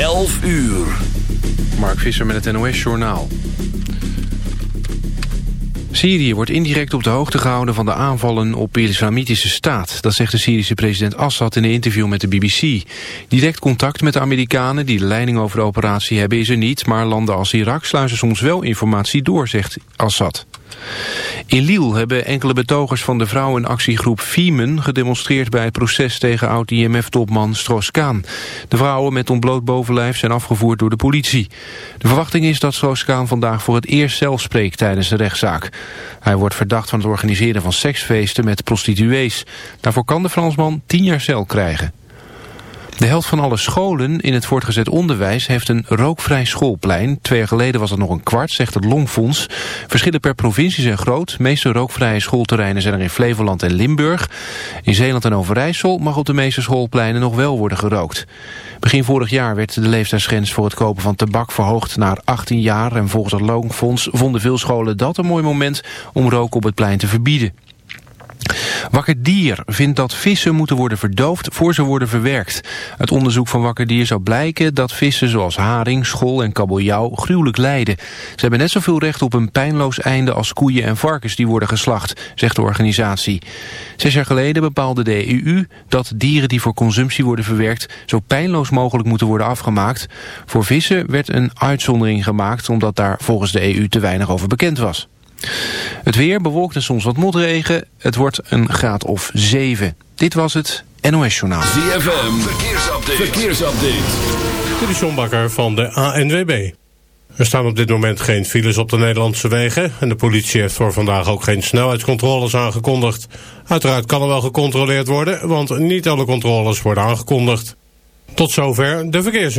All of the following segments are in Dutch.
11 uur. Mark Visser met het NOS-journaal. Syrië wordt indirect op de hoogte gehouden van de aanvallen op de islamitische staat. Dat zegt de Syrische president Assad in een interview met de BBC. Direct contact met de Amerikanen die de leiding over de operatie hebben is er niet... maar landen als Irak sluizen soms wel informatie door, zegt Assad. In Lille hebben enkele betogers van de vrouwenactiegroep Fiemen gedemonstreerd bij het proces tegen oud-IMF-topman Stroos-Kaan. De vrouwen met ontbloot bovenlijf zijn afgevoerd door de politie. De verwachting is dat Stroos-Kaan vandaag voor het eerst zelf spreekt tijdens de rechtszaak. Hij wordt verdacht van het organiseren van seksfeesten met prostituees. Daarvoor kan de Fransman tien jaar cel krijgen. De helft van alle scholen in het voortgezet onderwijs heeft een rookvrij schoolplein. Twee jaar geleden was het nog een kwart, zegt het Longfonds. Verschillen per provincie zijn groot. De meeste rookvrije schoolterreinen zijn er in Flevoland en Limburg. In Zeeland en Overijssel mag op de meeste schoolpleinen nog wel worden gerookt. Begin vorig jaar werd de leeftijdsgrens voor het kopen van tabak verhoogd naar 18 jaar. En volgens het Longfonds vonden veel scholen dat een mooi moment om rook op het plein te verbieden. Wakker Dier vindt dat vissen moeten worden verdoofd voor ze worden verwerkt. Uit onderzoek van Wakker Dier zou blijken dat vissen zoals haring, schol en kabeljauw gruwelijk lijden. Ze hebben net zoveel recht op een pijnloos einde als koeien en varkens die worden geslacht, zegt de organisatie. Zes jaar geleden bepaalde de EU dat dieren die voor consumptie worden verwerkt zo pijnloos mogelijk moeten worden afgemaakt. Voor vissen werd een uitzondering gemaakt omdat daar volgens de EU te weinig over bekend was. Het weer bewolkt en soms wat motregen. Het wordt een graad of 7. Dit was het NOS Journaal. ZFM, verkeersupdate. verkeersupdate. Dit is John Bakker van de ANWB. Er staan op dit moment geen files op de Nederlandse wegen... en de politie heeft voor vandaag ook geen snelheidscontroles aangekondigd. Uiteraard kan er wel gecontroleerd worden... want niet alle controles worden aangekondigd. Tot zover de verkeers.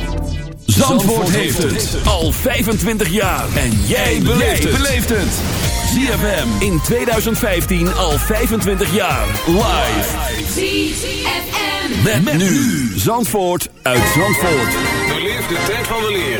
Zandvoort heeft het al 25 jaar. En jij beleeft het. ZFM in 2015 al 25 jaar. Live. ZFM. Met, met nu. Zandvoort uit Zandvoort. Beleef de tijd van weleer.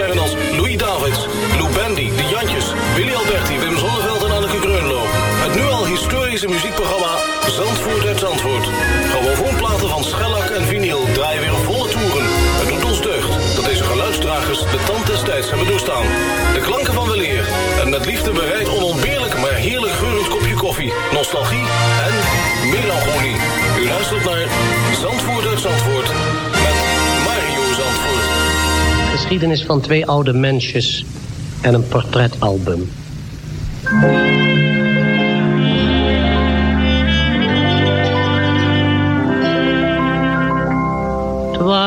De klanken van weleer en met liefde bereid onontbeerlijk maar heerlijk geurend kopje koffie, nostalgie en melancholie. U luistert naar Zandvoort uit Zandvoort met Mario Zandvoort. Geschiedenis van twee oude mensjes en een portretalbum.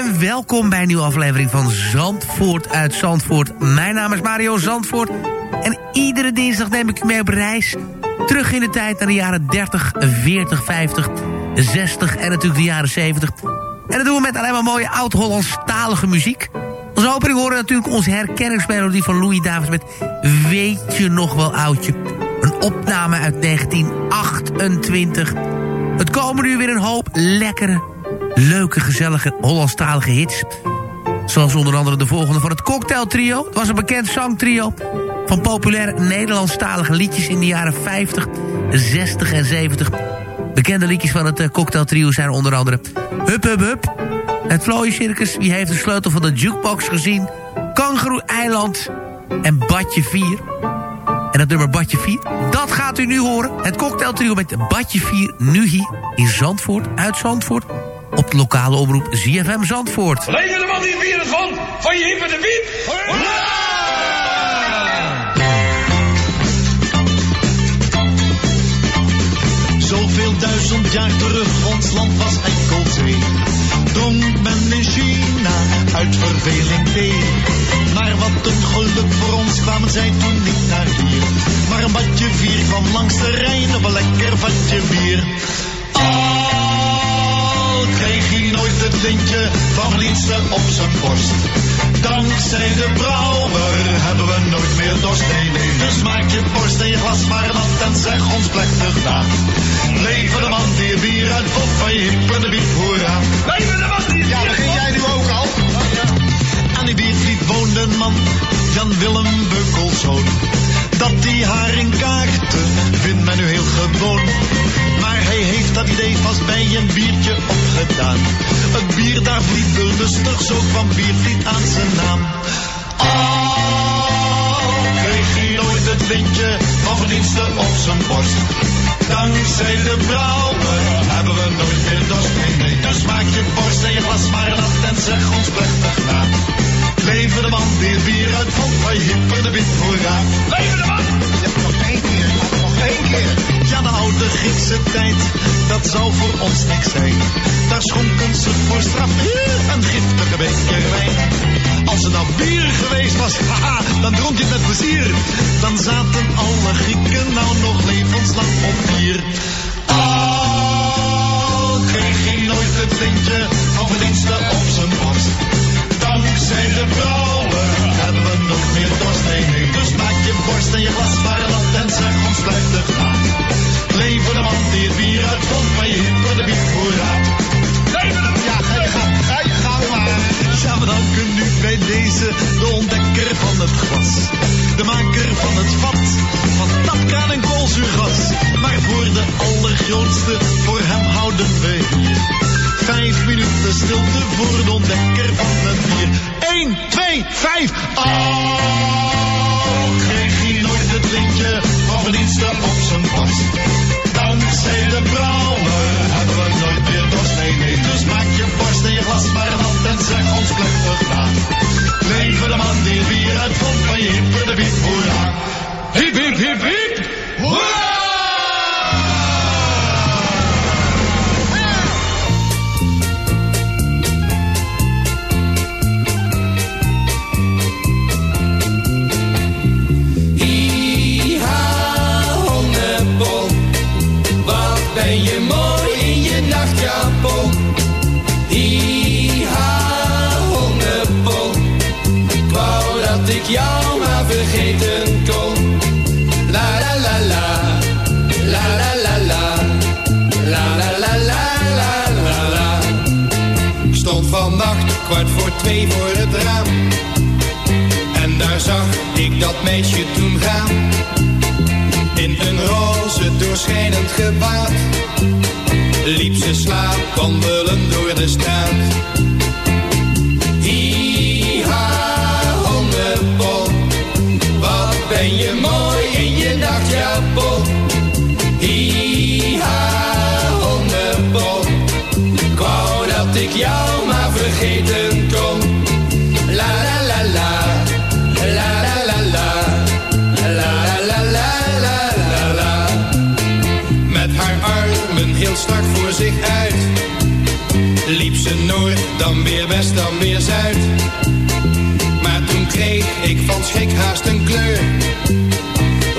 En welkom bij een nieuwe aflevering van Zandvoort uit Zandvoort. Mijn naam is Mario Zandvoort en iedere dinsdag neem ik u mee op reis. Terug in de tijd naar de jaren 30, 40, 50, 60 en natuurlijk de jaren 70. En dat doen we met alleen maar mooie oud-Hollandstalige muziek. Als opening horen we natuurlijk onze herkenningsmelodie van Louis Davids met Weet je nog wel oudje? Een opname uit 1928. Het komen nu weer een hoop lekkere, leuke, gezellige Hollandstalige hits. Zoals onder andere de volgende van het Cocktail Trio. Het was een bekend zangtrio van populaire Nederlandstalige liedjes in de jaren 50, 60 en 70. Bekende liedjes van het eh, Cocktail Trio zijn onder andere Hup Hup Hup, Het Vlooien Circus, Wie heeft de sleutel van de jukebox gezien, Kangaroo Eiland en Badje 4. En dat nummer Badje 4, dat gaat u nu horen. Het cocktailtrio met Badje 4 nu hier in Zandvoort, uit Zandvoort. Op de lokale omroep ZFM Zandvoort. Leven de man die het van, van je hip en de wiep. Zoveel duizend jaar terug, ons land was enkel zee. Dronk men in China uit verveling thee. Maar wat een geluk voor ons kwamen zij toen niet naar hier. Maar een badje vier kwam langs de Rijn op een lekker vatje bier. Al kreeg hij nooit het lintje van liefste op zijn borst. Dankzij de brouwer hebben we nooit meer dorst. Nee, nee, dus maak je borst en je glas maar nat en zeg ons plechtig na. Leven de man die bier uitvond van je hip en de biep, hoera. Leven de man die Ja, begin jij nu ook al? Aan die biervliet woonde een man, Jan Willem Beukelzoon. Dat die haring kaakte, vindt men nu heel gewoon. Maar vliet lustig, zo kwam biervliet aan zijn naam. Oh, kreeg hij nooit het lintje van verdiensten op zijn borst. Dankzij de brouwer hebben we nooit meer dorst. Nee, nee, dus maak je borst en je glas maar nat en zeg ons plechtig na. Leven de man het bier uitvond, wij hipper de wit hoera. Leven de man. Ja, de oude Griekse tijd, dat zou voor ons niks zijn. Daar schonken ze voor straf een giftige beker wijn. Als het nou bier geweest was, haha, dan dronk je met plezier. Dan zaten alle Grieken nou nog levenslang op bier. Al kreeg hij nooit het lintje van verdiensten op zijn borst. Dankzij de vrouwen hebben we nog meer dorst. Nee, dus maak je borst en je glas maar nat en zeg ons plechtig na. Leven de man die het bier uitvond, maar je voor de bier hoera. Ja, ga, ga, ga maar. Ja, we danken nu bij deze de ontdekker van het glas. De maker van het vat, van tapkraan en koolzuurgas. Maar voor de allergrootste, voor hem houden we hier. Vijf minuten stilte voor de ontdekker van het bier. 1, 2, 5. Oh, hij het lintje van verdiensten op zijn borst. Dankzij de brouwer hebben we nooit meer dorst. Nee, nee, dus maak je borst en je glas maar nat en zeg ons plechtig na. Leven de man die het bier uitvond van je hip de biep, hoera. Hip, hip, hip, hip, hoera! Gewaad. Liep ze slaap wandelen door de straat. Schrik haast een kleur,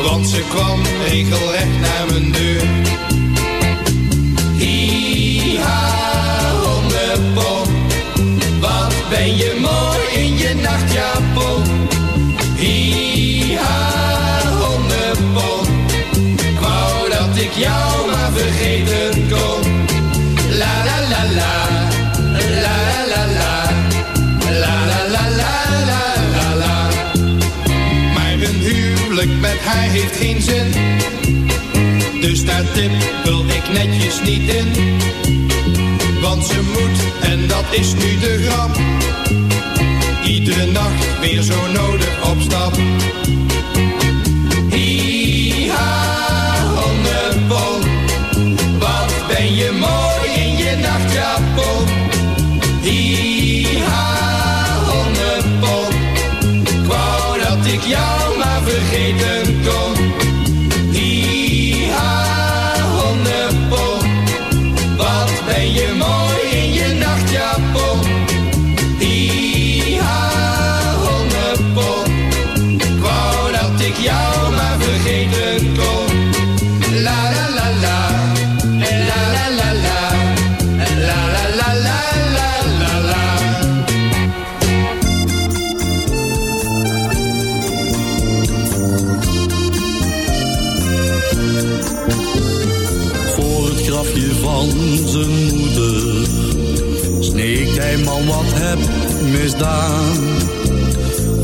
want ze kwam regelrecht naar mijn deur. Hi-ha, hondenpop. Wat ben je mooi in je nachtjapon. Hi-ha, hondenpop. Ik wou dat ik jou maar vergeten haar heeft geen zin. Dus daar tippel ik netjes niet in. Want ze moet, en dat is nu de grap. Iedere nacht weer zo nodig op stap.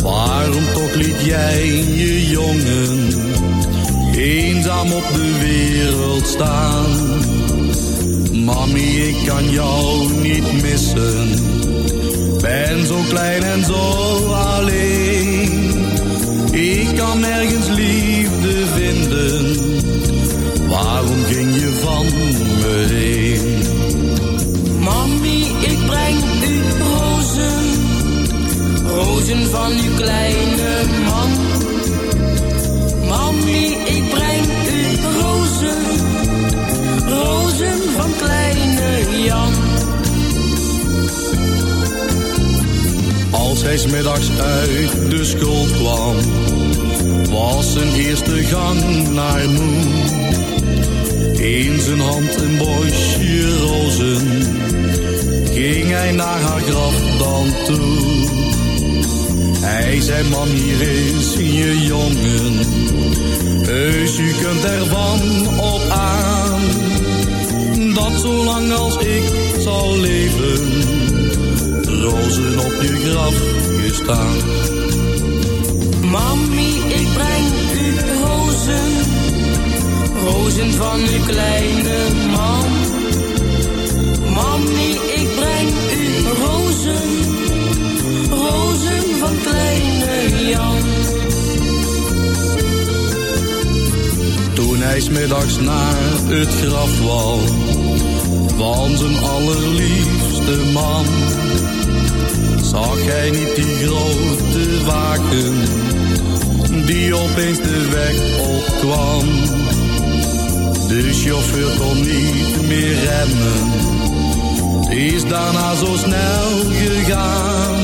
Waarom toch liet jij je jongen eenzaam op de wereld staan? Mami, ik kan jou niet missen. Ben zo klein en zo alleen. Ik kan nergens liefde van uw kleine man. Mami, ik breng u rozen, rozen van kleine Jan. Als hij smiddags uit de school kwam, was zijn eerste gang naar moe. In zijn hand een bosje rozen, ging hij naar haar graf dan toe. Hij zei, man, hier is je jongen, heus u kunt ervan op aan. Dat zolang als ik zal leven, rozen op je graf gestaan. Mami, ik breng u rozen, rozen van uw kleine man. Mami, ik breng u rozen Toen hij smiddags naar het graf wou, van zijn allerliefste man, zag hij niet die grote waken, die opeens de weg opkwam. De chauffeur kon niet meer remmen, is daarna zo snel gegaan.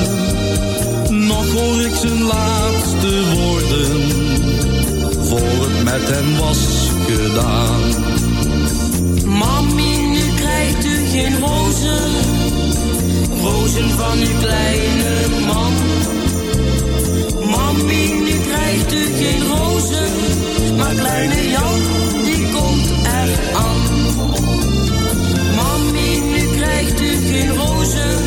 Nog hoor ik zijn laatste woorden voor het met hem was gedaan. Mami, nu krijgt u geen rozen, rozen van uw kleine man. Mami, nu krijgt u geen rozen, maar kleine Jan, die komt er aan. Mami, nu krijgt u geen rozen,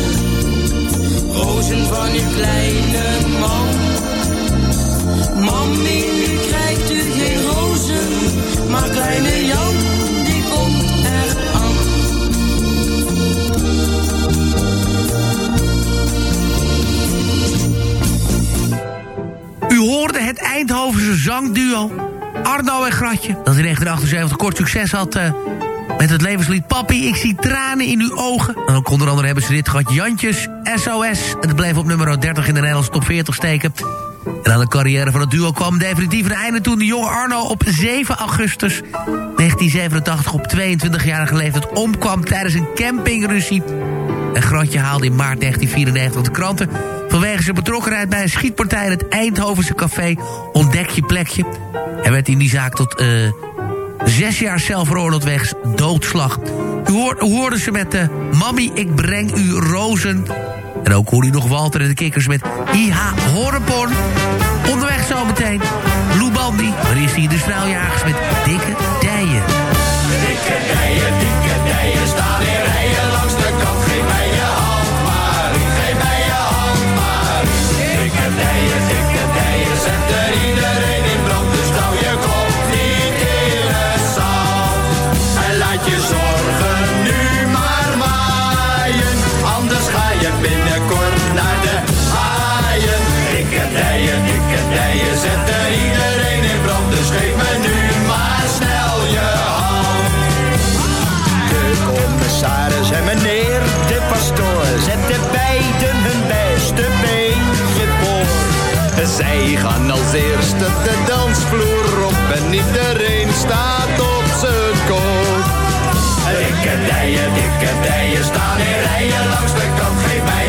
rozen van uw kleine man. Mami, nu krijgt u geen rozen, maar kleine Jan, die komt er aan. U hoorde het Eindhovense zangduo Arno en Gratje. Dat in 1978 kort succes had eh, met het levenslied Papi, ik zie tranen in uw ogen. En ook onder andere hebben ze dit gehad Jantjes, SOS. En het bleef op nummer 30 in de Nederlandse top 40 steken. En aan de carrière van het duo kwam definitief een einde toen de jonge Arno op 7 augustus 1987 op 22-jarige leeftijd omkwam tijdens een campingruzie. En Grantje haalde in maart 1994 de kranten... vanwege zijn betrokkenheid bij een schietpartij in het Eindhovense café Ontdek je plekje. Hij werd in die zaak tot eh, zes jaar zelf veroordeeld wegens doodslag. U, hoorde ze met de Mami, ik breng u rozen. En ook hoorde u nog Walter en de Kikkers met IH Horrorporn. Onderweg zometeen Lou Bandy. Maar eerst hier de straaljagers met dikke dijen. Dikke dijen, dikke dijen, staan in rijen Zij gaan als eerste de dansvloer op en iedereen staat op zijn kop. Dikke dijen, dikke dijen, staan in rijen langs de kant. Geef mij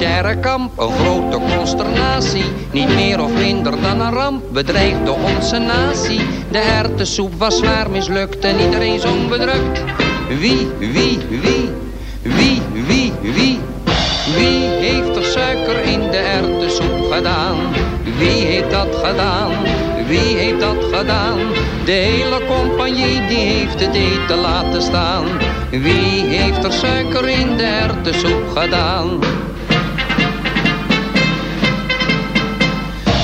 in het militaire kamp een grote consternatie. Niet meer of minder dan een ramp bedreigde onze natie. De hertensoep was zwaar mislukt en iedereen zong bedrukt. Wie, wie, wie, wie, wie, wie, wie heeft er suiker in de erwtensoep gedaan? Wie heeft dat gedaan? Wie heeft dat gedaan? De hele compagnie die heeft het eten laten staan. Wie heeft er suiker in de erwtensoep gedaan?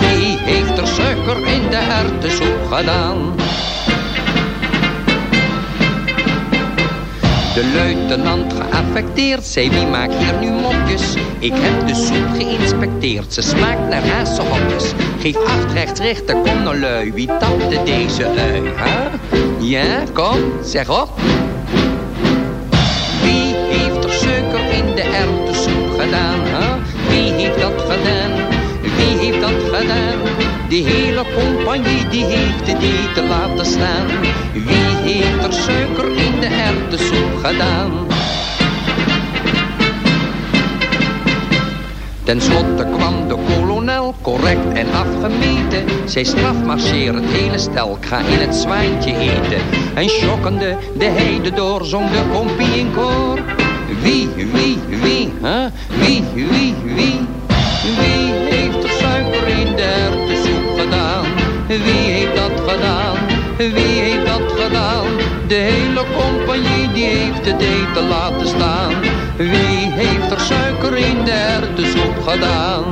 Wie heeft er suiker in de erwtensoep gedaan? De luitenant geaffecteerd zei wie maakt hier nu mopjes Ik heb de soep geïnspecteerd, ze smaakt naar hazenhokjes Geef acht rechts rechter, kom nou lui, wie tapte deze ui, hè? Ja, kom, zeg op Wie heeft er suiker in de erwtensoep gedaan, hè? Wie heeft dat gedaan? Heeft dat gedaan? De hele compagnie die heeft het eten laten staan. Wie heeft er suiker in de erwtensoep gedaan? Ten slotte kwam de kolonel, correct en afgemeten. Zij strafmarcheer het hele stel, ik ga in het zwijntje eten. En schokkende de heide door, zong de kompie in koor. Wie, wie, wie, hè? Wie, wie, wie? Wie gedaan? Wie heeft dat gedaan? De hele compagnie die heeft het eten laten staan. Wie heeft er suiker in de erwtensoep gedaan?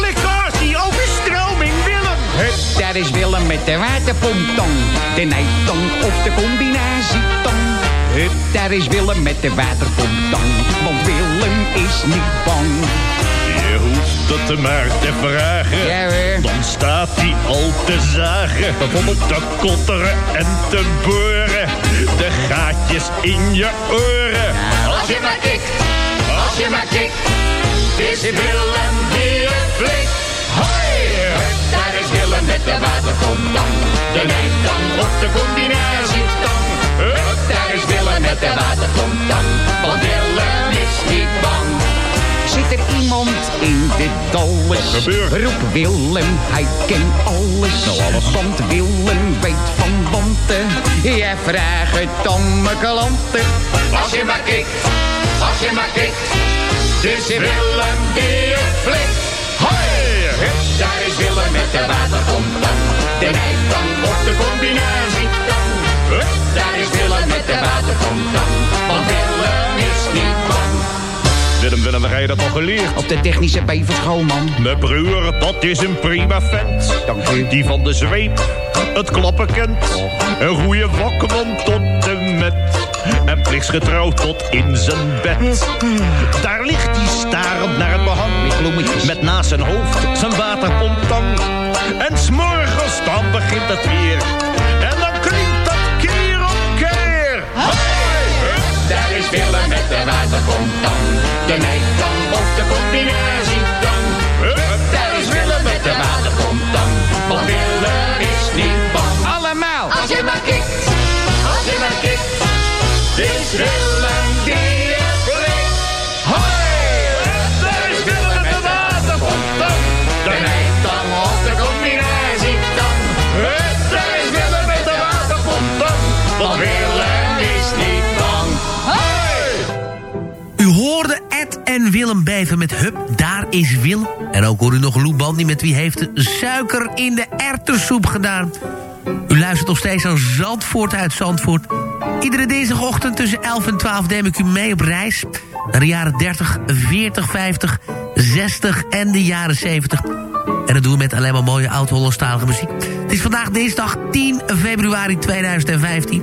Lekkasie, overstroming, Willem! Hup, daar is Willem met de waterpomptong. De nijtong of de combinatietong. Hup, daar is Willem met de waterpomptong. Want Willem is niet bang. Je hoeft het maar te vragen. Ja, hoor. Dan staat hij al te zagen. Bijvoorbeeld te kotteren en te boren. De gaatjes in je oren. Als je maar kikt, als je maar kikt, is Willem die het flikt. Hoi! Hup, daar is Willem met de waterpomptang. De nijtang of de combinatietang. Hup, daar is Willem met de waterpomptang. Want Willem is niet bang. Zit er iemand in de dolles? Roep Willem, hij kent alles. Want Willem weet van bonten. Jij vraagt het om mijn klanten. Als je maar kikt, als je maar kikt, het is Willem die het flikt. Hoi! Hup, daar is Willem met de waterpomptang. De nijtang of de combinatietang. Hup, daar is Willem met de waterpomptang. Want Willem is niet bang. Willem, Willem, waar heb je dat al geleerd? Op de technische bijverschool, man. Mijn broer, dat is een prima vent. Die van de zweep het klappen kent. Een goede vakman tot en met. En plichtsgetrouw tot in zijn bed. Daar ligt hij starend naar het behang. Met naast zijn hoofd zijn waterpomptang. En s'morgens dan begint het weer. Willem met de waterpomptang. De nijtang of de combinatietang. Hup, daar is Willem met de waterpomptang. Want Willem is niet bang. Allemaal! Als je maar kikt, als je maar kikt. Is Willem met Hup, daar is Wil. En ook hoor u nog Lou Bandy met wie heeft de suiker in de ertersoep gedaan. U luistert nog steeds aan Zandvoort uit Zandvoort. Iedere dinsdagochtend tussen 11 en 12 neem ik u mee op reis... naar de jaren 30, 40, 50, 60 en de jaren 70. En dat doen we met alleen maar mooie oud-Hollandstalige muziek. Het is vandaag dinsdag 10 februari 2015.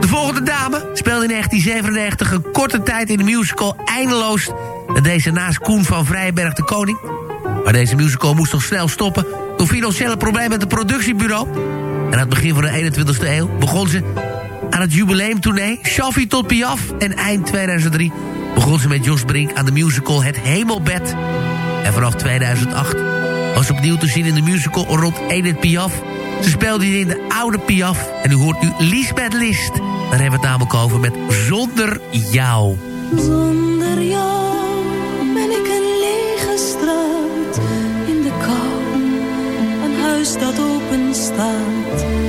De volgende dame speelde in 1997 een korte tijd in de musical... eindeloos deze naast Koen van Vrijberg de Koning. Maar deze musical moest toch snel stoppen... door financiële problemen met het productiebureau. En aan het begin van de 21e eeuw begon ze aan het jubileumtournee... Shafi tot Piaf en eind 2003 begon ze met Jos Brink aan de musical Het Hemelbed. En vanaf 2008 was ze opnieuw te zien in de musical rond Edith Piaf. Ze speelde die in de oude Piaf. En u hoort nu Lisbeth List. Daar hebben we het namelijk over met Zonder Jou. hand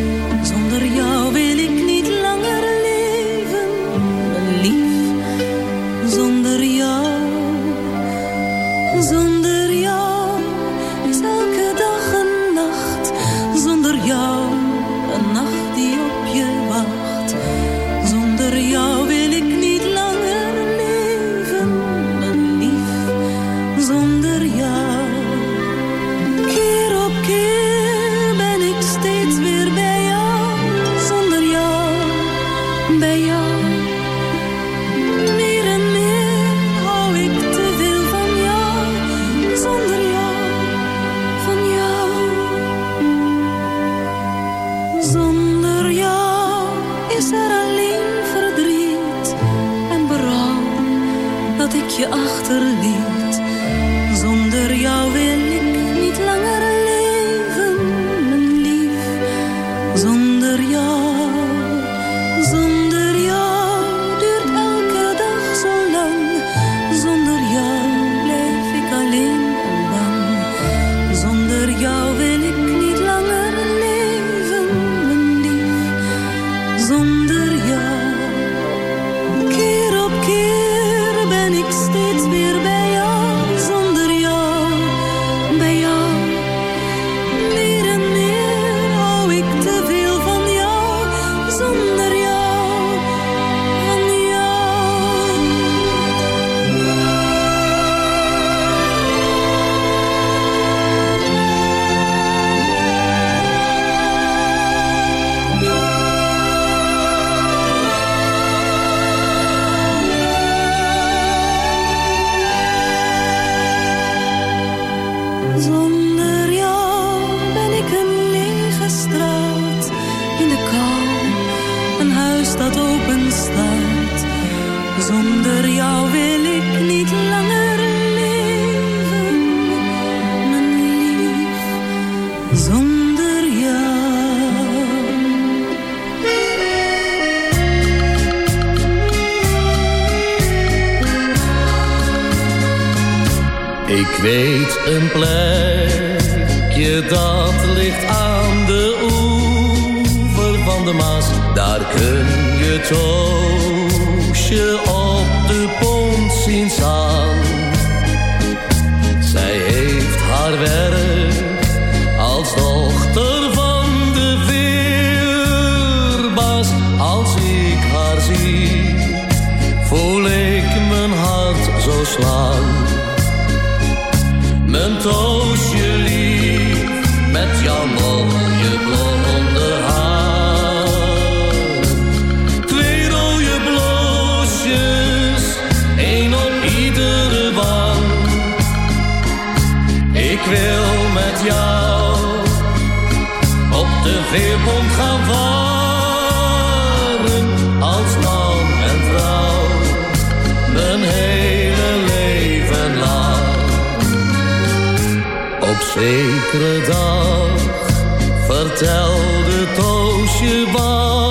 zonder jou. Ik wil met jou op de veerpont gaan varen als man en vrouw. Mijn hele leven lang. Op zekere dag vertelde Toosje wat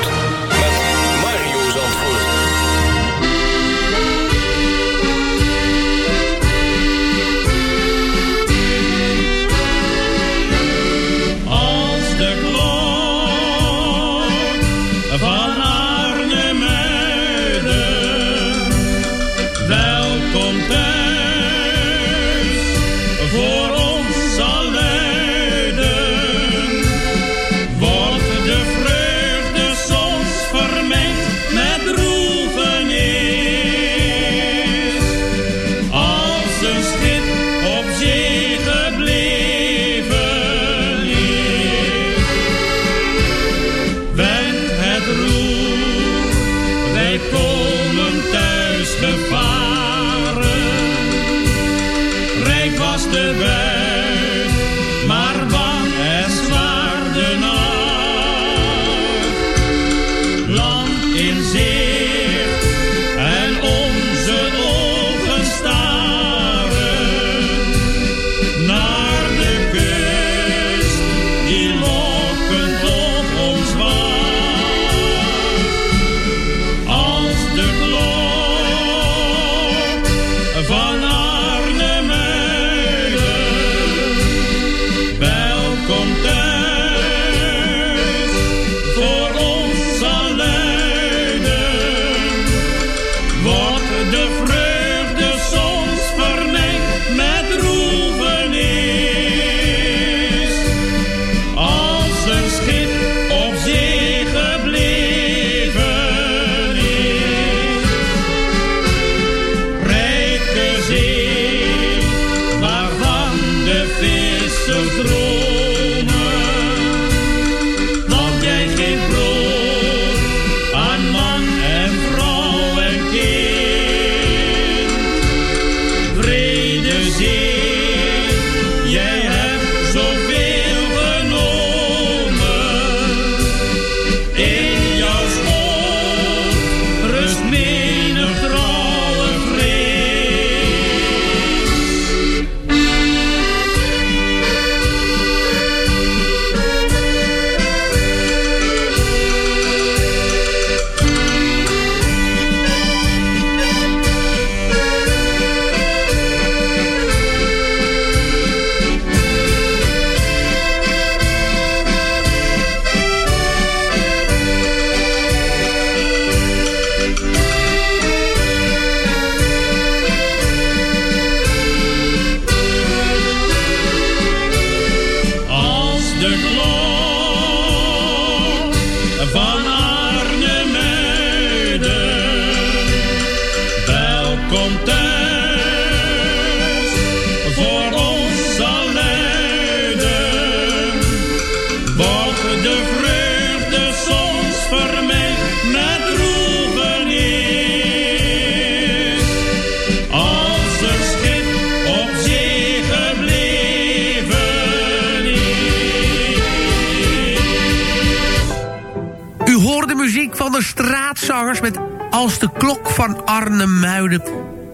de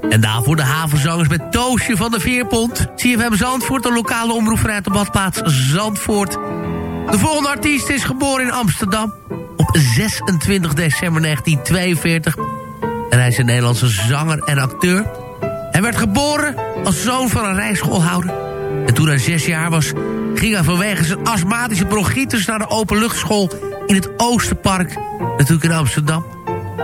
En daarvoor de havenzangers met Toosje van de Veerpont. CFM Zandvoort, de lokale omroep vanuit de badplaats Zandvoort. De volgende artiest is geboren in Amsterdam op 26 december 1942. En hij is een Nederlandse zanger en acteur. Hij werd geboren als zoon van een rijschoolhouder. En toen hij zes jaar was, ging hij vanwege zijn astmatische bronchitis... naar de openluchtschool in het Oosterpark, natuurlijk in Amsterdam.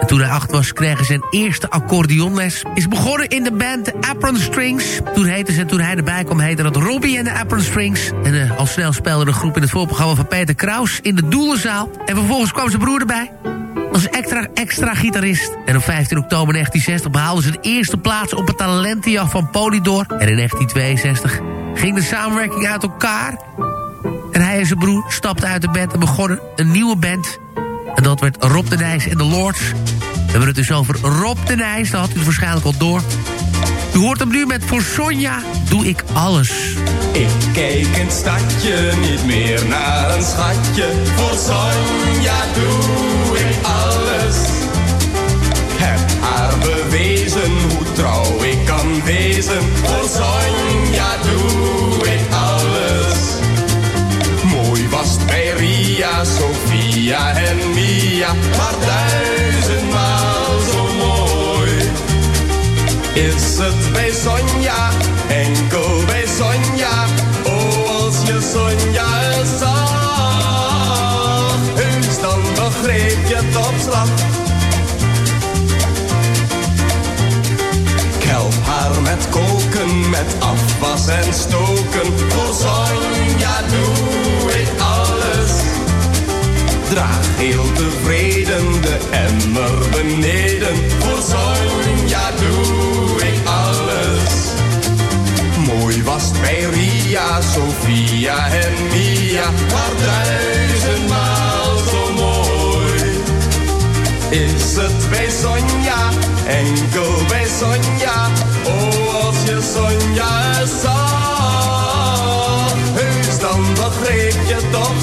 En toen hij acht was, kreeg hij zijn eerste accordeonles. Is begonnen in de band The Apron Strings. Toen heette ze, toen hij erbij kwam, heette dat Robbie en de Apron Strings. En uh, al snel speelde de groep in het voorprogramma van Peter Kraus in de Doelenzaal. En vervolgens kwam zijn broer erbij als extra, extra gitarist. En op 15 oktober 1960 behaalde ze de eerste plaats op het talentenjacht van Polydor. En in 1962 ging de samenwerking uit elkaar. En hij en zijn broer stapten uit de band en begonnen een nieuwe band. En dat werd Rob de Nijs en de Lords. We hebben het dus over Rob de Nijs, dat had u waarschijnlijk al door. U hoort hem nu met Voor Sonja doe ik alles. Ik kijk in het stadje niet meer naar een schatje. Voor Sonja doe ik alles. Heb haar bewezen hoe trouw ik kan wezen. Voor Sonja doe ik alles. Mooi was het bij Ria, Sofia en Mia. Maar duizendmaal zo mooi. Is het bij Sonja, enkel bij Sonja. Oh, als je Sonja zag. Heus dan begreep je het op slag. Haar met koken, met afwas en stoken. Voor Sonja doe ik alles. Draag heel tevreden de emmer beneden. Voor Sonja doe ik alles. Mooi was het bij Ria, Sofia en Mia. Maar duizendmaal zo mooi. Is het bij Sonja, enkel bij Sonja. Oh, als je Sonja zag. Heus dan begreep je het op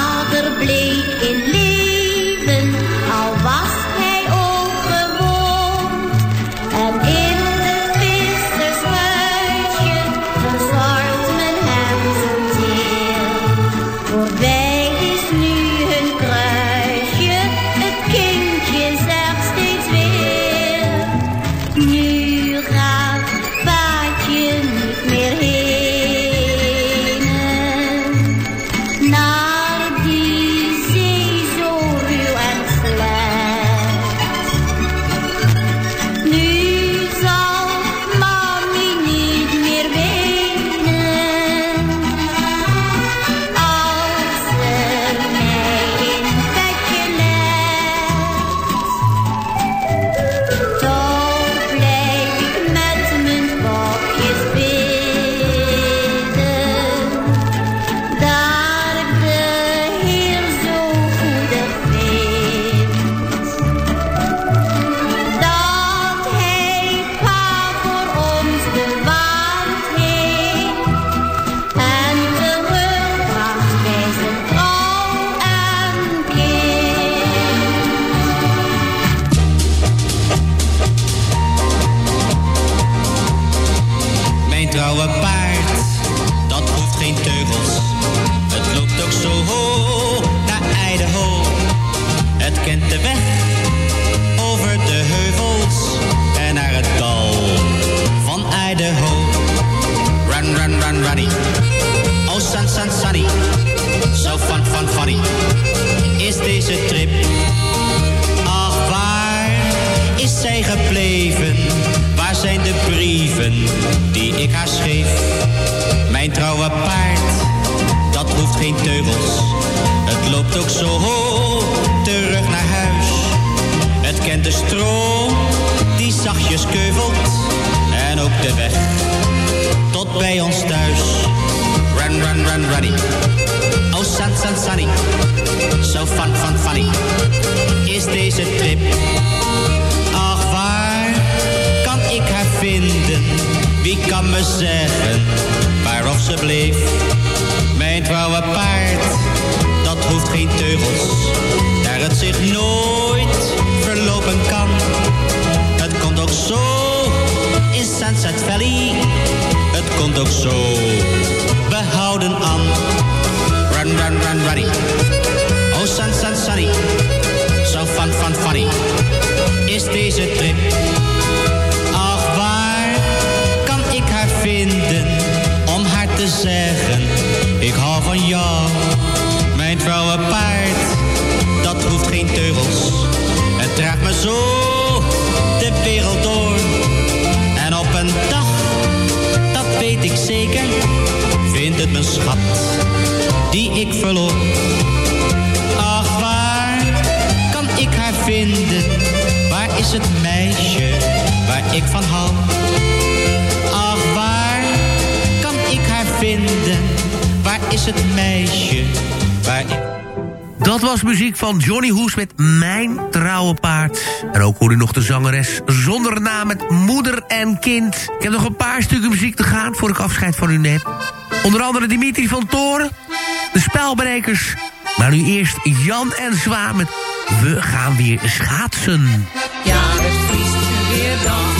vader bleek in leven, al was die ik haar schreef. Mijn trouwe paard, dat hoeft geen teugels. Het loopt ook zo hoog terug naar huis. Het kent de stroom die zachtjes keuvelt. En ook de weg tot bij ons thuis. Run, run, run, runny. Oh, sun, sun, sunny. Zo so fun, fun, funny. Is deze trip Wie kan me zeggen waar of ze bleef? Mijn trouwe paard, dat hoeft geen teugels, daar het zich nooit verlopen kan. Het komt ook zo in Sunset Valley, het komt ook zo behouden aan. Run, run, run, ruddy. Oh, sun, sun, sunny. Zo fun, fun, funny. Is deze trip. Ik hou van jou, mijn trouwe paard. Dat hoeft geen teugels. Het draagt me zo de wereld door. En op een dag, dat weet ik zeker, vindt het mijn schat die ik verloor. Ach, waar kan ik haar vinden? Waar is het meisje waar ik van hou? Is het meisje waar ik... Dat was muziek van Johnny Hoes met Mijn Trouwe Paard. En ook hoor u nog de zangeres zonder naam met Moeder en Kind. Ik heb nog een paar stukken muziek te gaan voor ik afscheid van u neem. Onder andere Dimitri van Toren, de Spelbrekers. Maar nu eerst Jan en Zwa met We gaan weer schaatsen. Ja, het vriest weer dan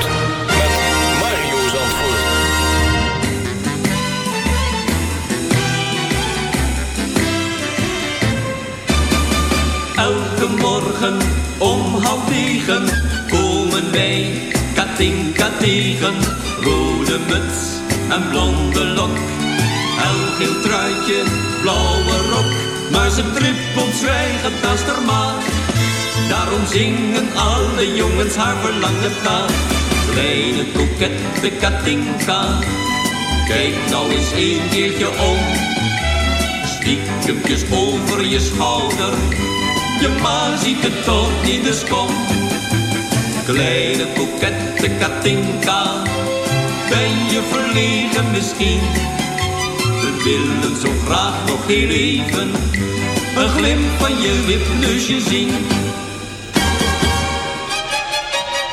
morgen om half negen komen wij Katinka tegen. Rode muts en blonde lok. Helgeel truitje, blauwe rok. Maar ze trippelt zwijgend naast haar maag. Daarom zingen alle jongens haar verlangen na. Kleine kokette Katinka. Kijk nou eens een keertje om. Stiekempjes over je schouder. Je ma ziet het toch niet, dus kom. Kleine kokette Katinka, ben je verlegen misschien? We willen zo graag nog heel even een glimp van je wipneusje zien.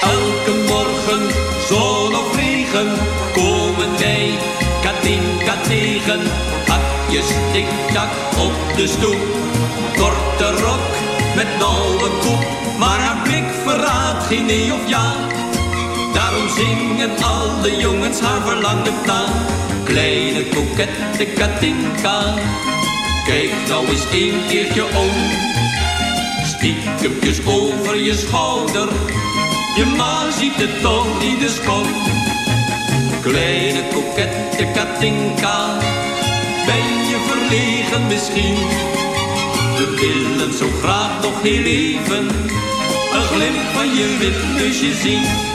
Elke morgen, zon of regen, komen wij Katinka tegen. Hakjes tik-tak op de stoep, met nauwe kop. Maar haar blik verraadt geen nee of ja. Daarom zingen alle jongens haar verlangen na. Kleine kokette Katinka, kijk nou eens een keertje om. Stiekempjes over je schouder, je ma ziet het toch niet, dus kom. Kleine kokette Katinka, ben je verlegen misschien? We willen zo graag nog heel even een glimp van je wipneusje zien.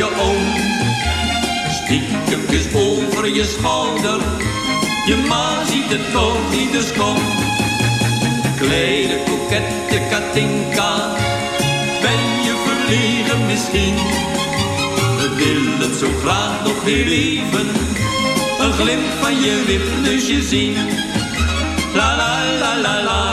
Een keertje om. Stiekempjes over je schouder, je ma ziet het toch niet, dus kom. Kleine kokette Katinka, ben je verlegen misschien? We willen zo graag nog weer even, een glimp van je wipneusje zien. La la la la la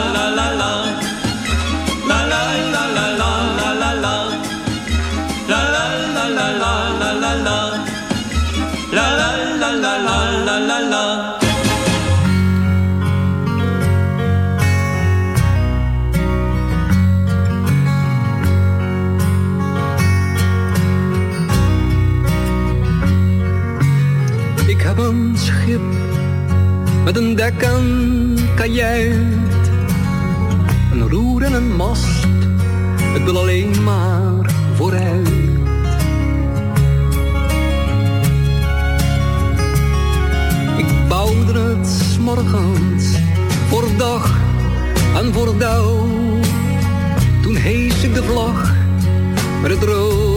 met een dek en kajuit, een roer en een mast. Het wil alleen maar vooruit. Ik bouwde het 's morgens voor dag en voor dauw. Toen hees ik de vlag met het rood,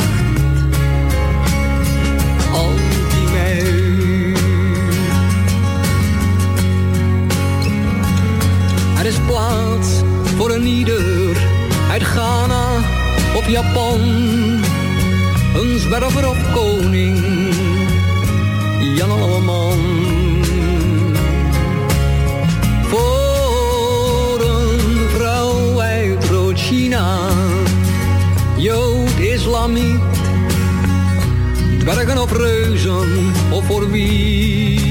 Voor een ieder, het gaat Japan. Een zwerver of koning, Jan Alleman. Voor een vrouw uit Rood-China, Jood, Islamiet. Dwergen of reuzen, of voor wie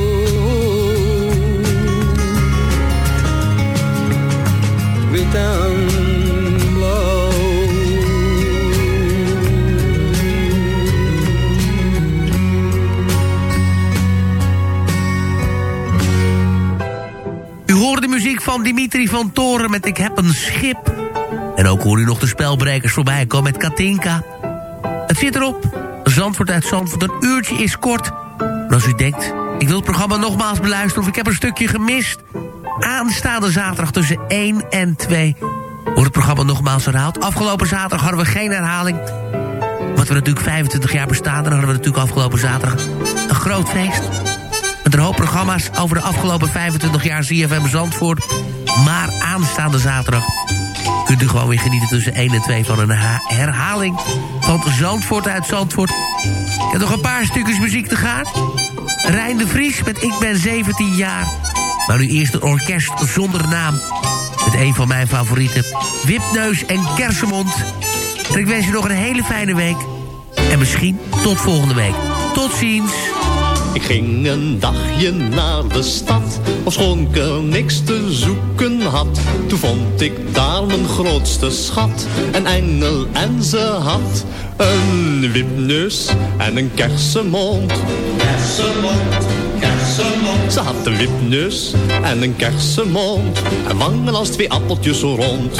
Van Dimitri van Toren met Ik heb een schip. En ook hoor u nog de spelbrekers voorbij komen met Katinka. Het zit erop. Zandvoort uit Zandvoort. Een uurtje is kort. Maar als u denkt, ik wil het programma nogmaals beluisteren... of ik heb een stukje gemist... aanstaande zaterdag tussen 1 en 2... wordt het programma nogmaals herhaald. Afgelopen zaterdag hadden we geen herhaling... Want we natuurlijk 25 jaar bestaan... dan hadden we natuurlijk afgelopen zaterdag een groot feest... Met een hoop programma's over de afgelopen 25 jaar ZFM Zandvoort. Maar aanstaande zaterdag kunt u gewoon weer genieten tussen 1 en 2 van een herhaling van Zandvoort uit Zandvoort. Ik heb nog een paar stukjes muziek te gaan. Rijn de Vries met Ik ben 17 jaar. Maar nu eerst een orkest zonder naam. Met een van mijn favorieten. Wipneus en Kersenmond. En ik wens je nog een hele fijne week. En misschien tot volgende week. Tot ziens. Ik ging een dagje naar de stad, ofschoon ik er niks te zoeken had. Toen vond ik daar mijn grootste schat, een engel en ze had een wipneus en een kersenmond. Kersenmond, kersenmond. Ze had een wipneus en een kersenmond, en wangen als twee appeltjes zo rond.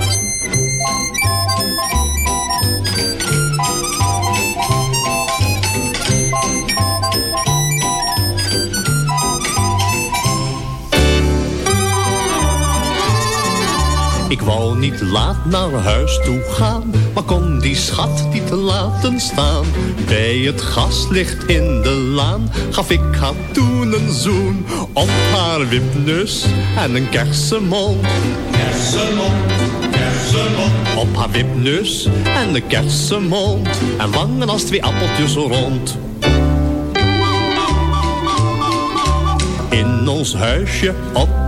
Ik wou niet laat naar huis toe gaan, maar kon die schat niet laten staan. Bij het gaslicht in de laan gaf ik haar toen een zoen op haar wipneus en een kersenmond. Kersenmond, kersenmond. Op haar wipneus en een kersenmond en wangen als twee appeltjes rond. In ons huisje op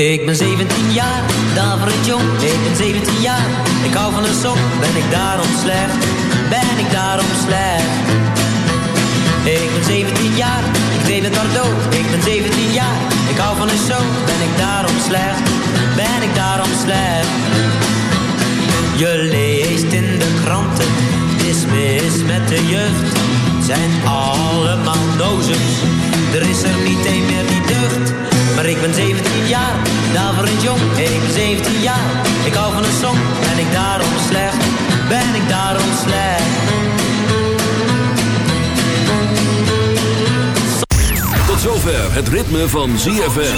Ik ben 17 jaar, daverend jong, ik ben 17 jaar. Ik hou van een song, ben ik daarom slecht, ben ik daarom slecht. Ik ben 17 jaar, ik deed het Bordeaux, ik ben 17 jaar. Ik hou van een show, ben ik daarom slecht, ben ik daarom slecht. Je leest in de kranten, is mis met de jeugd. Zijn allemaal dozens, er is er niet een meer die deugd. Maar ik ben 17 jaar, daarvoor een jong, ik ben 17 jaar. Ik hou van een song, ben ik daarom slecht, ben ik daarom slecht. Tot zover het ritme van ZFM.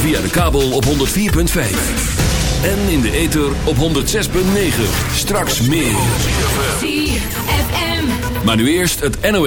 Via de kabel op 104.5. En in de ether op 106.9. Straks meer. ZFM. Maar nu eerst het NOS.